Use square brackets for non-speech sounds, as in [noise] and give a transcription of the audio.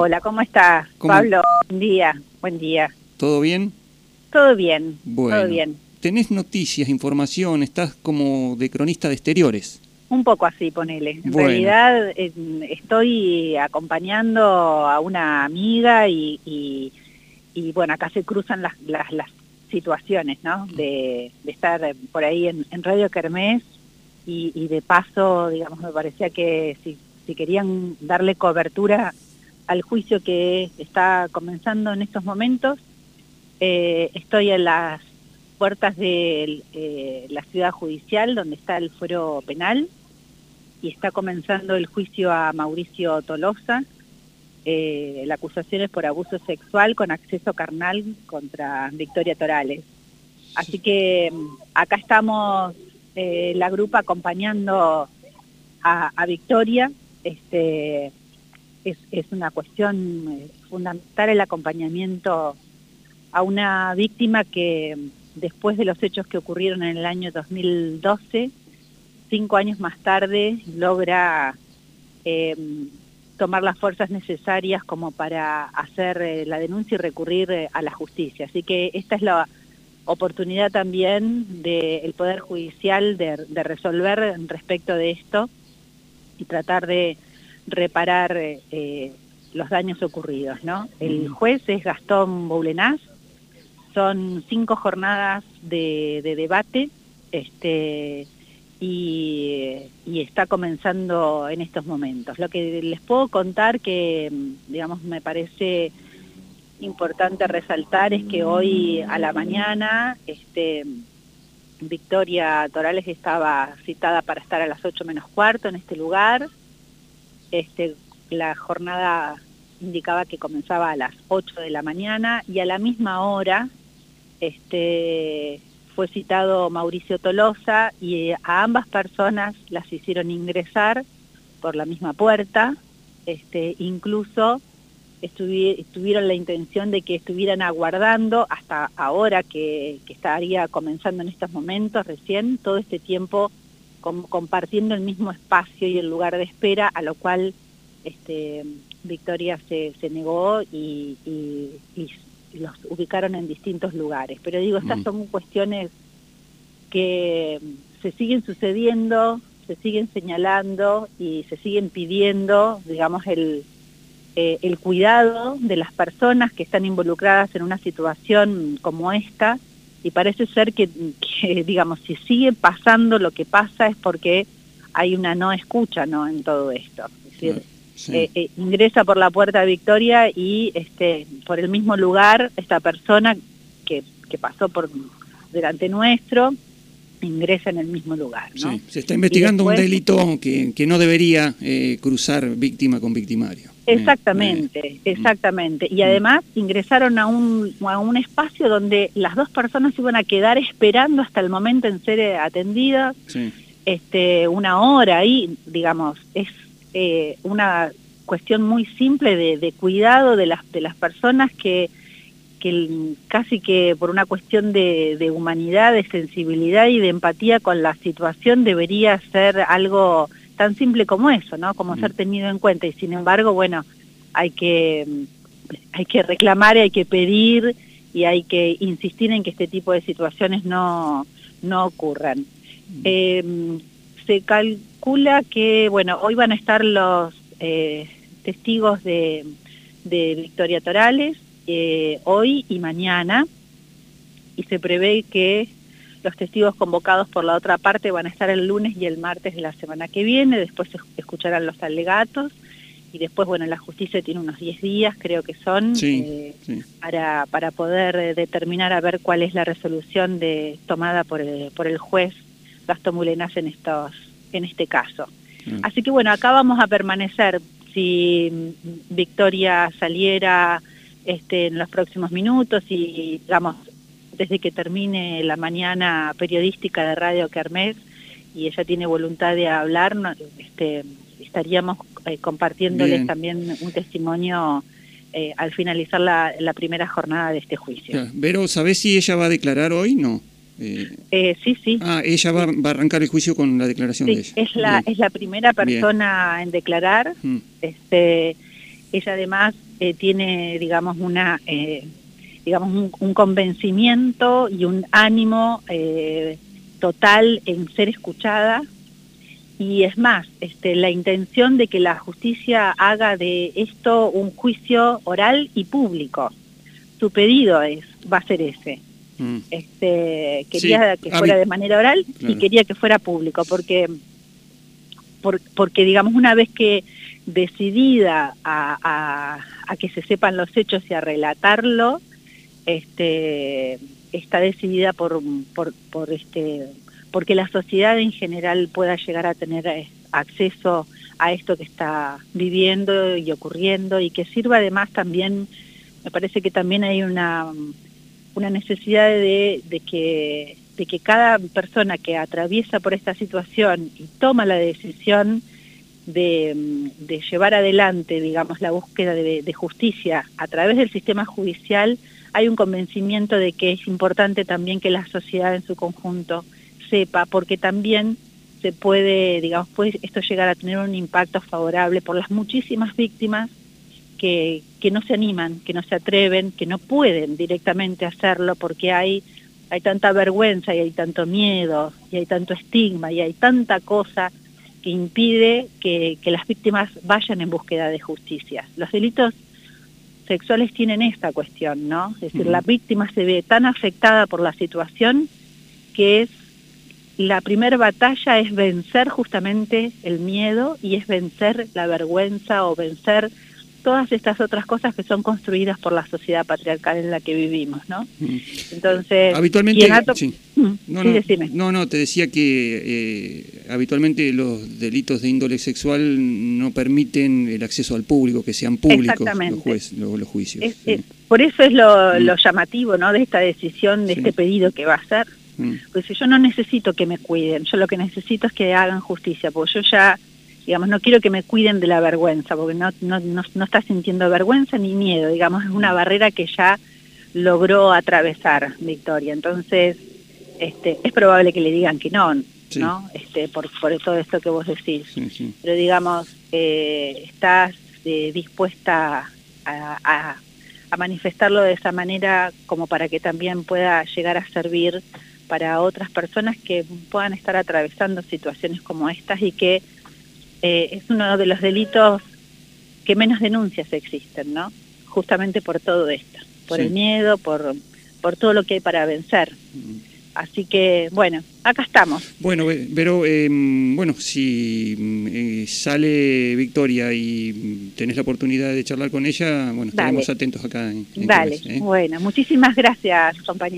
Hola, ¿cómo está? ¿Cómo? Pablo, buen día, buen día. ¿Todo bien? Todo bien, Bueno. todo bien. Tenés noticias, información, estás como de cronista de exteriores. Un poco así, ponele. En Bueno. realidad eh, estoy acompañando a una amiga y, y, y, bueno, acá se cruzan las, las, las situaciones, ¿no? De, de estar por ahí en, en Radio Kermés y, y de paso, digamos, me parecía que si, si querían darle cobertura al juicio que está comenzando en estos momentos, eh, estoy en las puertas de eh, la ciudad judicial donde está el fuero penal y está comenzando el juicio a Mauricio Tolosa. Eh, la acusación es por abuso sexual con acceso carnal contra Victoria Torales. Así que mm, acá estamos la grupa acompañando a, a Victoria. Este, es, una cuestión eh, fundamental el acompañamiento a una víctima que mm, después de los hechos que ocurrieron en el año 2012, cinco años más tarde, logra eh, tomar las fuerzas necesarias como para hacer eh, la denuncia y recurrir a la justicia. Así que esta es la oportunidad también del Poder Judicial de, de resolver respecto de esto y tratar de reparar eh, los daños ocurridos. ¿no? El juez es Gastón Boulenaz, son cinco jornadas de, de debate este, y, y, está comenzando en estos momentos. Lo que les puedo contar que, digamos, me parece importante resaltar es que hoy a la mañana este, Victoria Torales estaba citada para estar a las 8 menos cuarto en este lugar. Este, la jornada indicaba que comenzaba a las 8 de la mañana y a la misma hora este, fue citado Mauricio Tolosa y a ambas personas las hicieron ingresar por la misma puerta, este, incluso estuvi tuvieron la intención de que estuvieran aguardando hasta ahora que, que, estaría comenzando en estos momentos recién, todo este tiempo com compartiendo el mismo espacio y el lugar de espera, a lo cual este, Victoria se, se negó y, y, y los ubicaron en distintos lugares. Pero digo, estas son cuestiones que se siguen sucediendo, se siguen señalando y se siguen pidiendo, digamos, el, eh, el cuidado de las personas que están involucradas en una situación como esta y parece ser que, que, [laughs] digamos, si sigue pasando lo que pasa es porque hay una no escucha ¿no? en todo esto. Es decir, Sí. Eh, eh, ingresa por la puerta de Victoria y este, por el mismo lugar esta persona que, que pasó por delante nuestro ingresa en el mismo lugar. ¿no? Sí, se está investigando después, un delito que, que, no debería eh, cruzar víctima con victimario. Exactamente, exactamente. Y además ingresaron a un, a un espacio donde las dos personas iban a quedar esperando hasta el momento en ser atendidas, sí. este, una hora ahí, digamos, es eh, una cuestión muy simple de, de, cuidado de las, de las personas que, que casi que por una cuestión de, de, humanidad, de sensibilidad y de empatía con la situación debería ser algo tan simple como eso, ¿no? Como mm. ser tenido en cuenta y sin embargo, bueno, hay que, hay que reclamar hay que pedir y hay que insistir en que este tipo de situaciones no, no ocurran. Mm. Eh, se calcula que, bueno, hoy van a estar los eh, testigos de, de, Victoria Torales, eh, hoy y mañana, y se prevé que los testigos convocados por la otra parte van a estar el lunes y el martes de la semana que viene, después se escucharán los alegatos, y después, bueno, la justicia tiene unos 10 días, creo que son, sí, eh, sí. Para, para poder determinar a ver cuál es la resolución de, tomada por el, por el juez Gastón Mulenas en estos en este caso. Mm. Así que bueno, acá vamos a permanecer. Si Victoria saliera este, en los próximos minutos y, digamos, desde que termine la mañana periodística de Radio Kermés y ella tiene voluntad de hablar, este, estaríamos eh, compartiéndoles Bien. también un testimonio eh, al finalizar la, la, primera jornada de este juicio. Vero, ¿sabés si ella va a declarar hoy? No. Eh, eh, sí, sí. Ah, ella va, va, a arrancar el juicio con la declaración sí, de ella. Es la, es la primera persona Bien. en declarar. Mm. Este, ella además eh, tiene, digamos, una, digamos, un, convencimiento y un ánimo total en ser escuchada. Y es más, este, la intención de que la justicia haga de esto un juicio oral y público. Su pedido es, va a ser ese. Mm. Este, quería que fuera de manera oral y quería que fuera público, porque, porque digamos, una vez que decidida a, que se sepan los hechos y a relatarlo, este, está decidida por, por, por este, porque la sociedad en general pueda llegar a tener eh, acceso a esto que está viviendo y ocurriendo y que sirva además también, me parece que también hay una una necesidad de, que, de que cada persona que atraviesa por esta situación y toma la decisión de, llevar adelante, digamos, la búsqueda de, de, justicia a través del sistema judicial, hay un convencimiento de que es importante también que la sociedad en su conjunto sepa, porque también se puede, digamos, puede esto llegar a tener un impacto favorable por las muchísimas víctimas que, que no se animan, que no se atreven, que no pueden directamente hacerlo porque hay, hay tanta vergüenza y hay tanto miedo y hay tanto estigma y hay tanta cosa que impide que, que las víctimas vayan en búsqueda de justicia. Los delitos sexuales tienen esta cuestión, ¿no? Es decir, la víctima se ve tan afectada por la situación que es la primera batalla es vencer justamente el miedo y es vencer la vergüenza o vencer todas estas otras cosas que son construidas por la sociedad patriarcal en la que vivimos, ¿no? Mm. Entonces, habitualmente, sí. Mm, no, no, no, te decía que eh, habitualmente los delitos de índole sexual no permiten el acceso al público, que sean públicos los, los, juicios. por eso es lo, mm. lo, llamativo, ¿no? De esta decisión, de este pedido que va a hacer. Pues yo no necesito que me cuiden, yo lo que necesito es que hagan justicia, porque yo ya digamos, no quiero que me cuiden de la vergüenza, porque no, no, no, está sintiendo vergüenza ni miedo, digamos, es una barrera que ya logró atravesar Victoria. Entonces, este, es probable que le digan que no, ¿no? Este, por, por todo esto que vos decís. Pero digamos, eh, estás eh, dispuesta a, a manifestarlo de esa manera como para que también pueda llegar a servir para otras personas que puedan estar atravesando situaciones como estas y que eh, es uno de los delitos que menos denuncias existen, ¿no? Justamente por todo esto, por el miedo, por, por todo lo que hay para vencer. Mm. Así que, bueno, acá estamos. Bueno, pero, em, bueno, si mm, eh, sale Victoria y tenés la oportunidad de charlar con ella, bueno, estaremos atentos acá. En, Dale, ¿eh? bueno, muchísimas gracias, compañero.